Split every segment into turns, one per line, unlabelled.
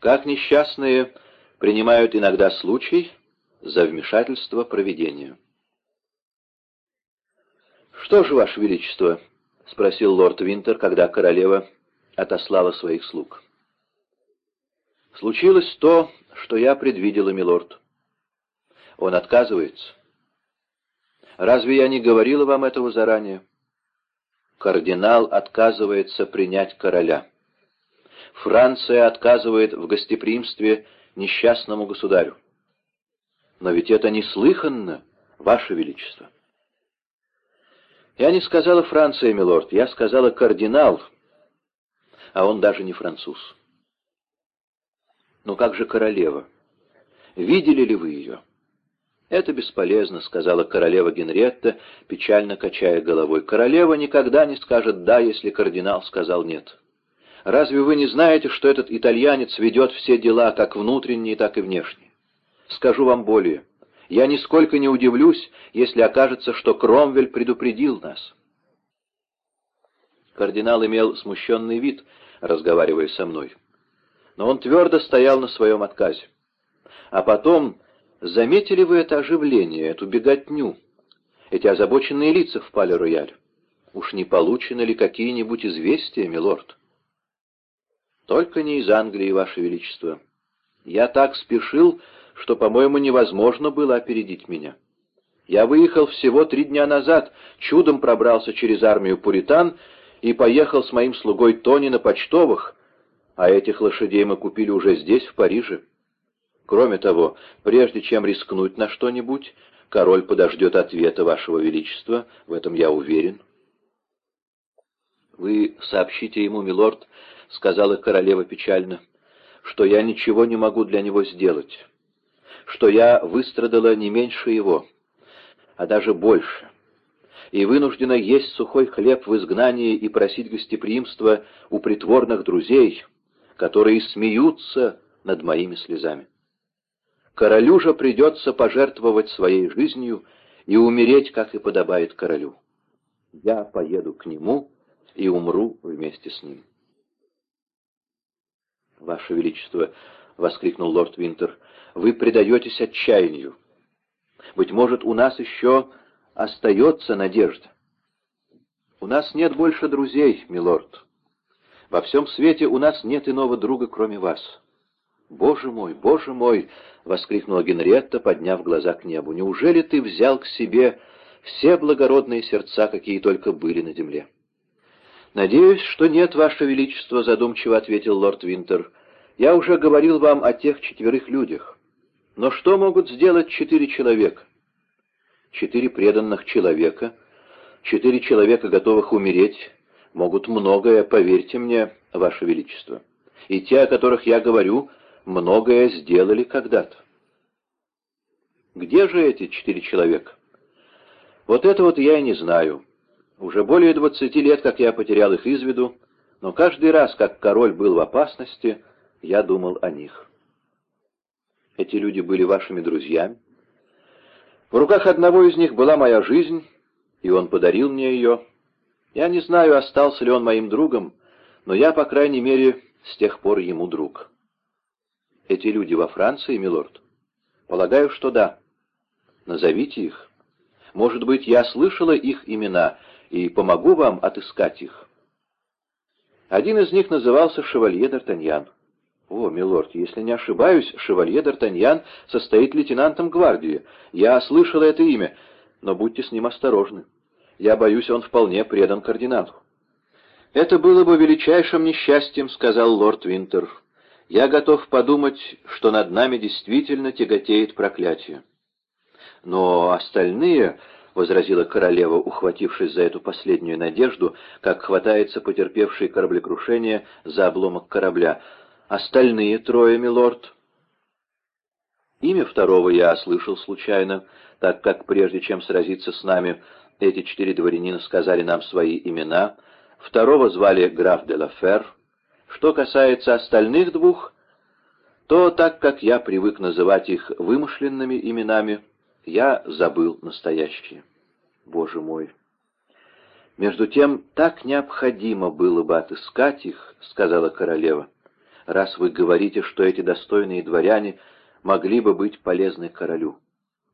как несчастные принимают иногда случай за вмешательство провидения. «Что же, Ваше Величество?» — спросил лорд Винтер, когда королева отослала своих слуг. «Случилось то, что я предвидела, милорд. Он отказывается. Разве я не говорила вам этого заранее? Кардинал отказывается принять короля. Франция отказывает в гостеприимстве несчастному государю. Но ведь это неслыханно, Ваше Величество. Я не сказала Франция, милорд, я сказала кардинал, а он даже не француз. Но как же королева? Видели ли вы ее? «Это бесполезно», — сказала королева Генретта, печально качая головой. «Королева никогда не скажет «да», если кардинал сказал «нет». Разве вы не знаете, что этот итальянец ведет все дела, как внутренние, так и внешние? Скажу вам более. Я нисколько не удивлюсь, если окажется, что Кромвель предупредил нас. Кардинал имел смущенный вид, разговаривая со мной. Но он твердо стоял на своем отказе. А потом, заметили вы это оживление, эту беготню, эти озабоченные лица в пале-рояль? Уж не получены ли какие-нибудь известия, милорд? Только не из Англии, Ваше Величество. Я так спешил, что, по-моему, невозможно было опередить меня. Я выехал всего три дня назад, чудом пробрался через армию пуритан и поехал с моим слугой Тони на почтовых, а этих лошадей мы купили уже здесь, в Париже. Кроме того, прежде чем рискнуть на что-нибудь, король подождет ответа вашего величества, в этом я уверен. «Вы сообщите ему, милорд, — сказала королева печально, — что я ничего не могу для него сделать, что я выстрадала не меньше его, а даже больше, и вынуждена есть сухой хлеб в изгнании и просить гостеприимства у притворных друзей, которые смеются над моими слезами. Королю же придется пожертвовать своей жизнью и умереть, как и подобает королю. Я поеду к нему и умру вместе с ним. «Ваше Величество!» — воскликнул лорд Винтер. «Вы предаетесь отчаянию. Быть может, у нас еще остается надежда. У нас нет больше друзей, милорд. Во всем свете у нас нет иного друга, кроме вас». «Боже мой, боже мой!» — воскликнула Генриетта, подняв глаза к небу. «Неужели ты взял к себе все благородные сердца, какие только были на земле?» «Надеюсь, что нет, Ваше Величество», — задумчиво ответил лорд Винтер. «Я уже говорил вам о тех четверых людях. Но что могут сделать четыре человека?» «Четыре преданных человека, четыре человека, готовых умереть, могут многое, поверьте мне, Ваше Величество. И те, о которых я говорю, многое сделали когда-то». «Где же эти четыре человека?» «Вот это вот я и не знаю». Уже более двадцати лет, как я потерял их из виду, но каждый раз, как король был в опасности, я думал о них. Эти люди были вашими друзьями. В руках одного из них была моя жизнь, и он подарил мне ее. Я не знаю, остался ли он моим другом, но я, по крайней мере, с тех пор ему друг. Эти люди во Франции, милорд? Полагаю, что да. Назовите их. Может быть, я слышала их имена, и помогу вам отыскать их. Один из них назывался Шевалье Д'Артаньян. О, милорд, если не ошибаюсь, Шевалье Д'Артаньян состоит лейтенантом гвардии. Я слышал это имя, но будьте с ним осторожны. Я боюсь, он вполне предан кардиналу. «Это было бы величайшим несчастьем», — сказал лорд Винтер. «Я готов подумать, что над нами действительно тяготеет проклятие. Но остальные...» — возразила королева, ухватившись за эту последнюю надежду, как хватается потерпевший кораблекрушение за обломок корабля. «Остальные трое, милорд?» Имя второго я слышал случайно, так как прежде чем сразиться с нами, эти четыре дворянина сказали нам свои имена. Второго звали граф де ла Фер. Что касается остальных двух, то так как я привык называть их вымышленными именами, я забыл настоящее. Боже мой! Между тем, так необходимо было бы отыскать их, — сказала королева. раз вы говорите, что эти достойные дворяне могли бы быть полезны королю.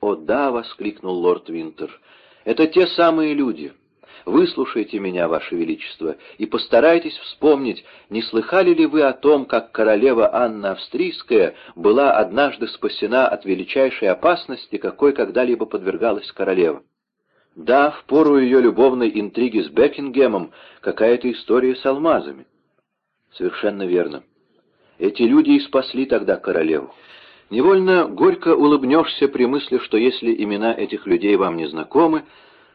«О да!» — воскликнул лорд Винтер. «Это те самые люди. Выслушайте меня, Ваше Величество, и постарайтесь вспомнить, не слыхали ли вы о том, как королева Анна Австрийская была однажды спасена от величайшей опасности, какой когда-либо подвергалась королева. Да, в пору ее любовной интриги с Бекингемом какая-то история с алмазами. Совершенно верно. Эти люди и спасли тогда королеву. Невольно горько улыбнешься при мысли, что если имена этих людей вам не знакомы,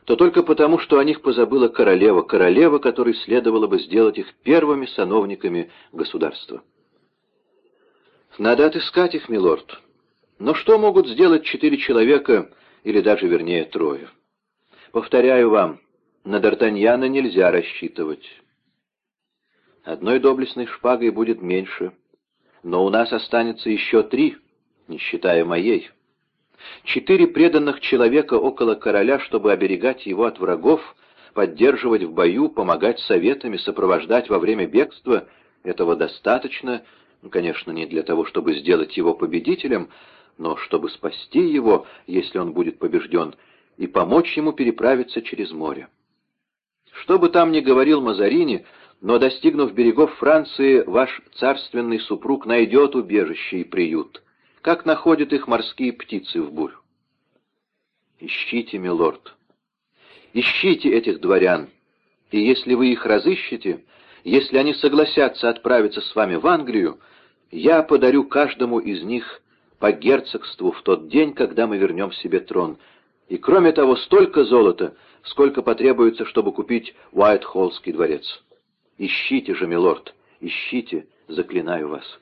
то только потому, что о них позабыла королева, королева, которой следовало бы сделать их первыми сановниками государства. Надо отыскать их, милорд. Но что могут сделать четыре человека, или даже, вернее, трое? Повторяю вам, на Д'Артаньяна нельзя рассчитывать. Одной доблестной шпагой будет меньше, но у нас останется еще три, не считая моей. Четыре преданных человека около короля, чтобы оберегать его от врагов, поддерживать в бою, помогать советами, сопровождать во время бегства. Этого достаточно, конечно, не для того, чтобы сделать его победителем, но чтобы спасти его, если он будет побежден, и помочь ему переправиться через море. Что бы там ни говорил Мазарини, но, достигнув берегов Франции, ваш царственный супруг найдет убежище и приют как находят их морские птицы в бурю. Ищите, милорд, ищите этих дворян, и если вы их разыщете, если они согласятся отправиться с вами в Англию, я подарю каждому из них по герцогству в тот день, когда мы вернем себе трон, и кроме того столько золота, сколько потребуется, чтобы купить Уайтхоллский дворец. Ищите же, милорд, ищите, заклинаю вас».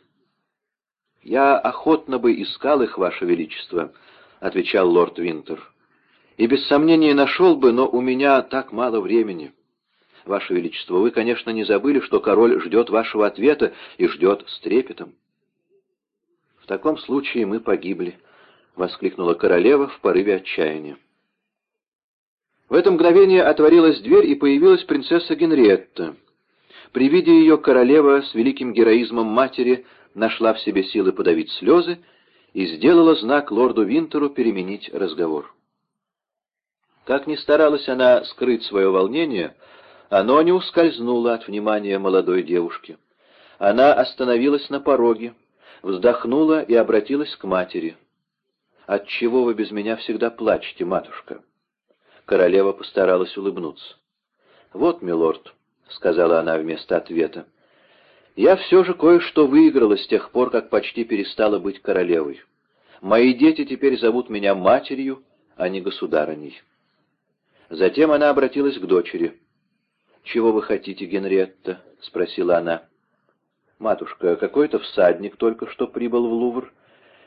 «Я охотно бы искал их, Ваше Величество», — отвечал лорд Винтер. «И без сомнения нашел бы, но у меня так мало времени. Ваше Величество, вы, конечно, не забыли, что король ждет вашего ответа и ждет с трепетом». «В таком случае мы погибли», — воскликнула королева в порыве отчаяния. В это мгновение отворилась дверь, и появилась принцесса Генриетта. При виде ее королева с великим героизмом матери нашла в себе силы подавить слезы и сделала знак лорду Винтеру переменить разговор. Как ни старалась она скрыть свое волнение, оно не ускользнуло от внимания молодой девушки. Она остановилась на пороге, вздохнула и обратилась к матери. «Отчего вы без меня всегда плачете, матушка?» Королева постаралась улыбнуться. «Вот, милорд», — сказала она вместо ответа, я все же кое-что выиграла с тех пор, как почти перестала быть королевой. Мои дети теперь зовут меня матерью, а не государыней. Затем она обратилась к дочери. «Чего вы хотите, Генриетта?» — спросила она. «Матушка, какой-то всадник только что прибыл в Лувр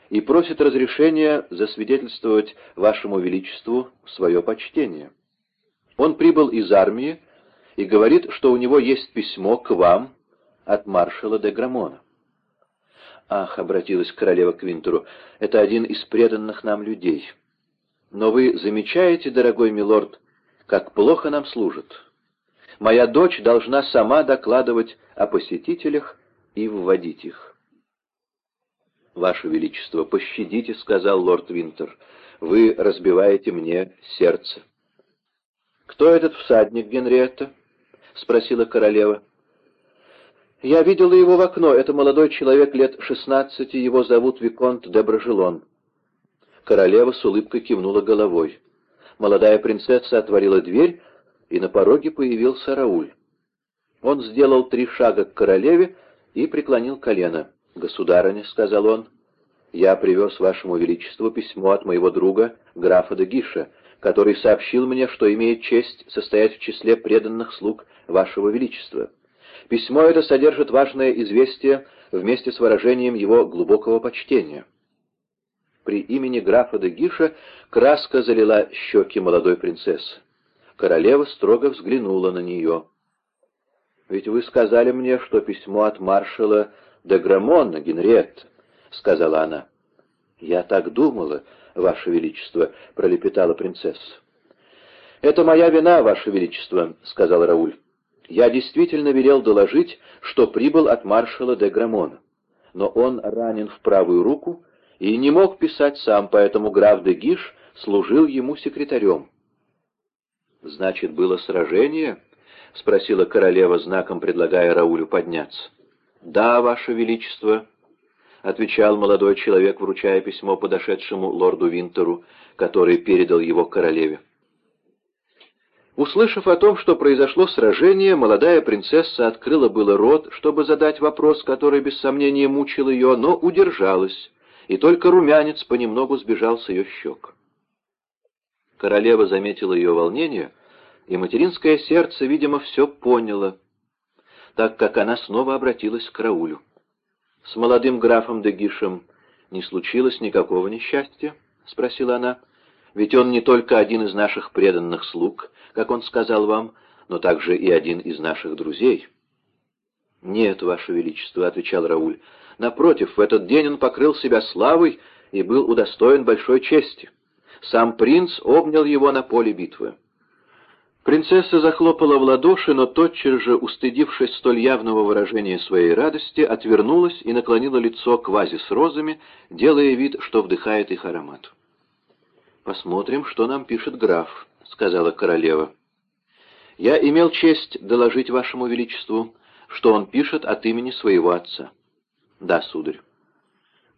и просит разрешения засвидетельствовать вашему величеству свое почтение. Он прибыл из армии и говорит, что у него есть письмо к вам, от маршала де Грамона. «Ах», — обратилась королева к Винтеру, — «это один из преданных нам людей. Но вы замечаете, дорогой милорд, как плохо нам служат. Моя дочь должна сама докладывать о посетителях и вводить их». «Ваше Величество, пощадите», — сказал лорд Винтер, — «вы разбиваете мне сердце». «Кто этот всадник, Генриетта?» — спросила королева. «Я видела его в окно. Это молодой человек лет шестнадцати, его зовут Виконт де Брожелон». Королева с улыбкой кивнула головой. Молодая принцесса отворила дверь, и на пороге появился Рауль. Он сделал три шага к королеве и преклонил колено. «Государыня», — сказал он, — «я привез вашему величеству письмо от моего друга, графа де Гиша, который сообщил мне, что имеет честь состоять в числе преданных слуг вашего величества». Письмо это содержит важное известие вместе с выражением его глубокого почтения. При имени графа де Гиша краска залила щеки молодой принцессы. Королева строго взглянула на нее. «Ведь вы сказали мне, что письмо от маршала де Грамона, Генриетта», — сказала она. «Я так думала, Ваше Величество», — пролепетала принцесса. «Это моя вина, Ваше Величество», — сказал Рауль. Я действительно велел доложить, что прибыл от маршала де Грамона. но он ранен в правую руку и не мог писать сам, поэтому граф де Гиш служил ему секретарем. «Значит, было сражение?» — спросила королева, знаком предлагая Раулю подняться. «Да, ваше величество», — отвечал молодой человек, вручая письмо подошедшему лорду Винтеру, который передал его королеве. Услышав о том, что произошло сражение, молодая принцесса открыла было рот, чтобы задать вопрос, который без сомнения мучил ее, но удержалась, и только румянец понемногу сбежал с ее щек. Королева заметила ее волнение, и материнское сердце, видимо, все поняло, так как она снова обратилась к Раулю. «С молодым графом Дегишем не случилось никакого несчастья?» — спросила она. «Ведь он не только один из наших преданных слуг, как он сказал вам, но также и один из наших друзей». «Нет, Ваше Величество», — отвечал Рауль. «Напротив, в этот день он покрыл себя славой и был удостоен большой чести. Сам принц обнял его на поле битвы. Принцесса захлопала в ладоши, но тотчас же, устыдившись столь явного выражения своей радости, отвернулась и наклонила лицо к вазе с розами, делая вид, что вдыхает их аромат. «Посмотрим, что нам пишет граф», — сказала королева. «Я имел честь доложить вашему величеству, что он пишет от имени своего отца». «Да, сударь».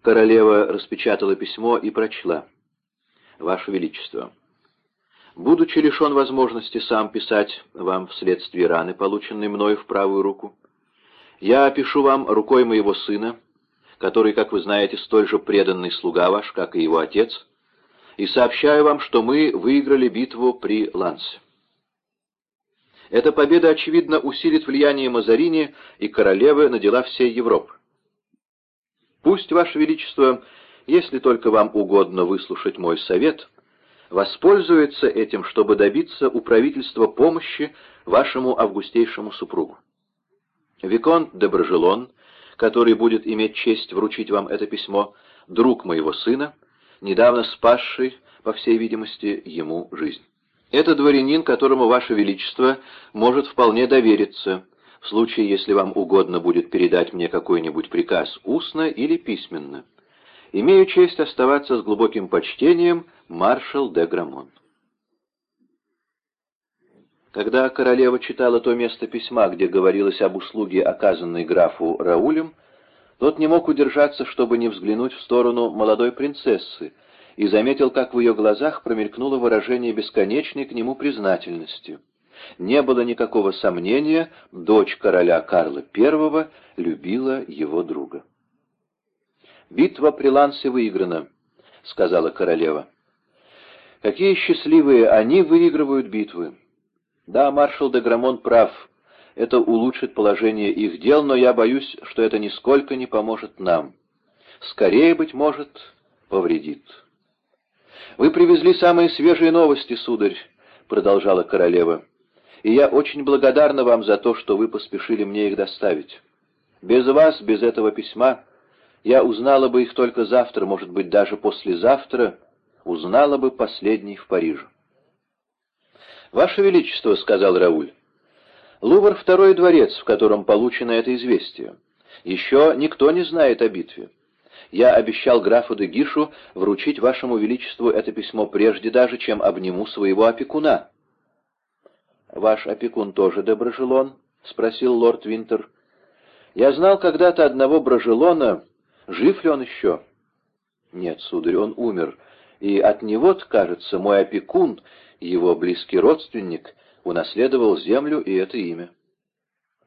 Королева распечатала письмо и прочла. «Ваше Величество, будучи лишен возможности сам писать вам вследствие раны, полученной мною в правую руку, я пишу вам рукой моего сына, который, как вы знаете, столь же преданный слуга ваш, как и его отец, и сообщаю вам, что мы выиграли битву при Лансе. Эта победа, очевидно, усилит влияние Мазарини и королевы на дела всей Европы. Пусть, Ваше Величество, если только вам угодно выслушать мой совет, воспользуется этим, чтобы добиться у правительства помощи вашему августейшему супругу. Виконт де Брожелон, который будет иметь честь вручить вам это письмо, друг моего сына, недавно спасший, по всей видимости, ему жизнь. Это дворянин, которому Ваше Величество может вполне довериться, в случае, если вам угодно будет передать мне какой-нибудь приказ устно или письменно. Имею честь оставаться с глубоким почтением, маршал де Грамон. Когда королева читала то место письма, где говорилось об услуге, оказанной графу Раулем, тот не мог удержаться, чтобы не взглянуть в сторону молодой принцессы, и заметил, как в ее глазах промелькнуло выражение бесконечной к нему признательности. Не было никакого сомнения, дочь короля Карла I любила его друга. «Битва при Лансе выиграна», — сказала королева. «Какие счастливые они выигрывают битвы!» «Да, маршал де Грамон прав. Это улучшит положение их дел, но я боюсь, что это нисколько не поможет нам. Скорее, быть может, повредит». «Вы привезли самые свежие новости, сударь», — продолжала королева, «и я очень благодарна вам за то, что вы поспешили мне их доставить. Без вас, без этого письма, я узнала бы их только завтра, может быть, даже послезавтра, узнала бы последний в Париже. «Ваше Величество», — сказал Рауль, — «Лувр — второй дворец, в котором получено это известие. Еще никто не знает о битве. Я обещал графу де Гишу вручить вашему величеству это письмо прежде даже, чем обниму своего опекуна». «Ваш опекун тоже де Брожелон?» — спросил лорд Винтер. «Я знал когда-то одного Брожелона, Жив ли он еще? Нет, сударь, он умер, и от него, кажется, мой опекун, его близкий родственник, унаследовал землю и это имя.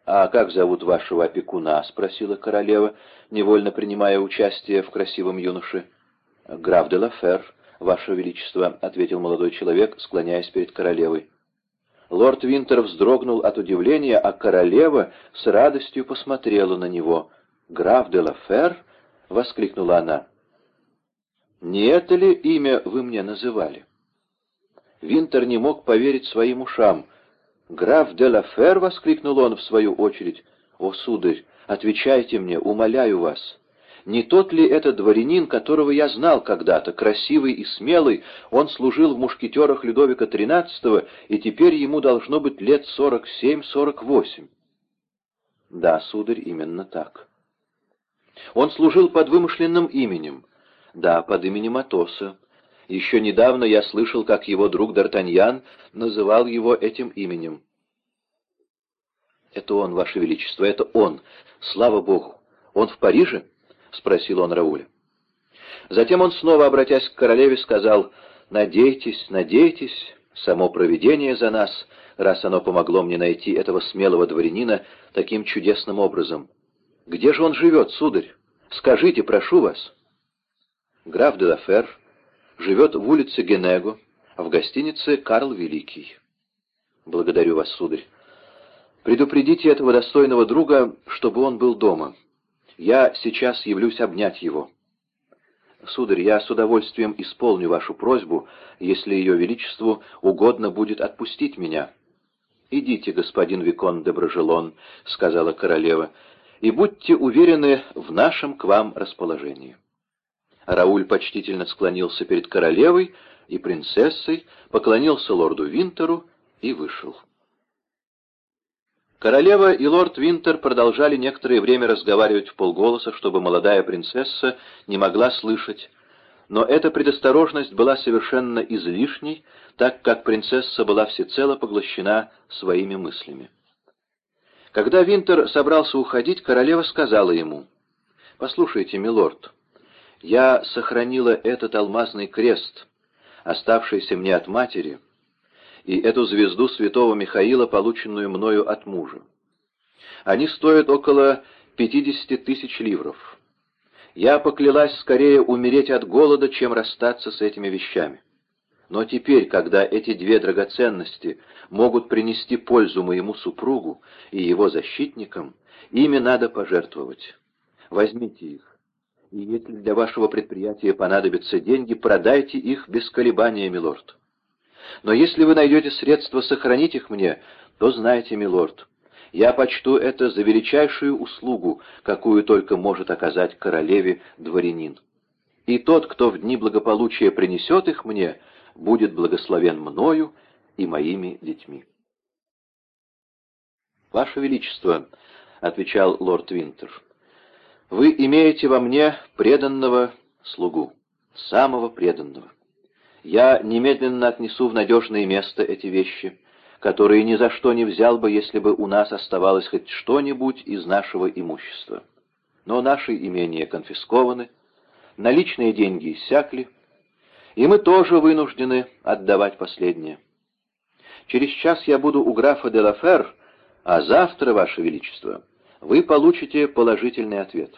«А как зовут вашего опекуна?» — спросила королева, невольно принимая участие в красивом юноше. «Граф де Лафер, ваше величество», — ответил молодой человек, склоняясь перед королевой. Лорд Винтер вздрогнул от удивления, а королева с радостью посмотрела на него. «Граф де Лафер?» — воскликнула она. «Не это ли имя вы мне называли?» Винтер не мог поверить своим ушам. «Граф де Лафер!» — воскликнул он в свою очередь. «О, сударь, отвечайте мне, умоляю вас!» Не тот ли это дворянин, которого я знал когда-то, красивый и смелый, он служил в мушкетерах Людовика XIII, и теперь ему должно быть лет сорок семь-сорок восемь? Да, сударь, именно так. Он служил под вымышленным именем. Да, под именем Атоса. Еще недавно я слышал, как его друг Д'Артаньян называл его этим именем. «Это он, Ваше Величество, это он! Слава Богу! Он в Париже?» — спросил он Рауля. Затем он снова, обратясь к королеве, сказал, «Надейтесь, надейтесь, само провидение за нас, раз оно помогло мне найти этого смелого дворянина таким чудесным образом. Где же он живет, сударь? Скажите, прошу вас». Граф де Лафер живет в улице Генего, в гостинице «Карл Великий». «Благодарю вас, сударь. Предупредите этого достойного друга, чтобы он был дома. Я сейчас явлюсь обнять его». «Сударь, я с удовольствием исполню вашу просьбу, если ее величеству угодно будет отпустить меня». «Идите, господин Викон де Брожелон», — сказала королева, — «и будьте уверены в нашем к вам расположении». Рауль почтительно склонился перед королевой и принцессой, поклонился лорду Винтеру и вышел. Королева и лорд Винтер продолжали некоторое время разговаривать в полголоса, чтобы молодая принцесса не могла слышать, но эта предосторожность была совершенно излишней, так как принцесса была всецело поглощена своими мыслями. Когда Винтер собрался уходить, королева сказала ему, «Послушайте, милорд, я сохранила этот алмазный крест, оставшийся мне от матери, и эту звезду святого Михаила, полученную мною от мужа. Они стоят около 50 тысяч ливров. Я поклялась скорее умереть от голода, чем расстаться с этими вещами. Но теперь, когда эти две драгоценности могут принести пользу моему супругу и его защитникам, ими надо пожертвовать. Возьмите их и если для вашего предприятия понадобятся деньги, продайте их без колебания, милорд. Но если вы найдете средства сохранить их мне, то знайте, милорд, я почту это за величайшую услугу, какую только может оказать королеве дворянин. И тот, кто в дни благополучия принесет их мне, будет благословен мною и моими детьми. «Ваше Величество», — отвечал лорд Винтер, — вы имеете во мне преданного слугу, самого преданного. Я немедленно отнесу в надежное место эти вещи, которые ни за что не взял бы, если бы у нас оставалось хоть что-нибудь из нашего имущества. Но наши имения конфискованы, наличные деньги иссякли, и мы тоже вынуждены отдавать последнее. Через час я буду у графа де Лафер, а завтра, Ваше Величество, вы получите положительный ответ.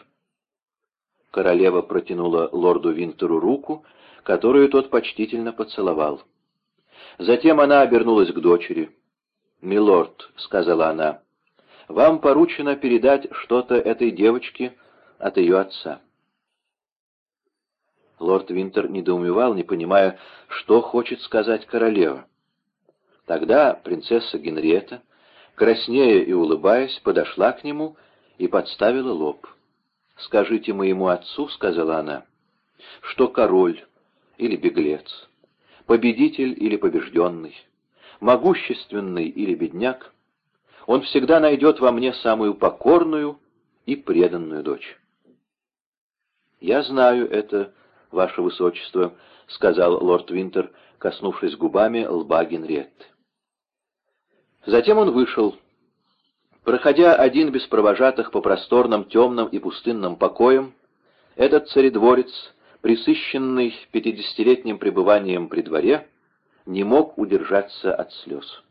Королева протянула лорду Винтеру руку, которую тот почтительно поцеловал. Затем она обернулась к дочери. «Милорд», — сказала она, — «вам поручено передать что-то этой девочке от ее отца». Лорд Винтер недоумевал, не понимая, что хочет сказать королева. Тогда принцесса Генриетта, краснея и улыбаясь, подошла к нему и подставила лоб. «Скажите моему отцу», — сказала она, — «что король или беглец, победитель или побежденный, могущественный или бедняк, он всегда найдет во мне самую покорную и преданную дочь». «Я знаю это, ваше высочество», — сказал лорд Винтер, коснувшись губами лба Генриетты. Затем он вышел, Проходя один без провожатых по просторным, темным и пустынным покоям, этот царедворец, присыщенный пятидесятилетним пребыванием при дворе, не мог удержаться от слез.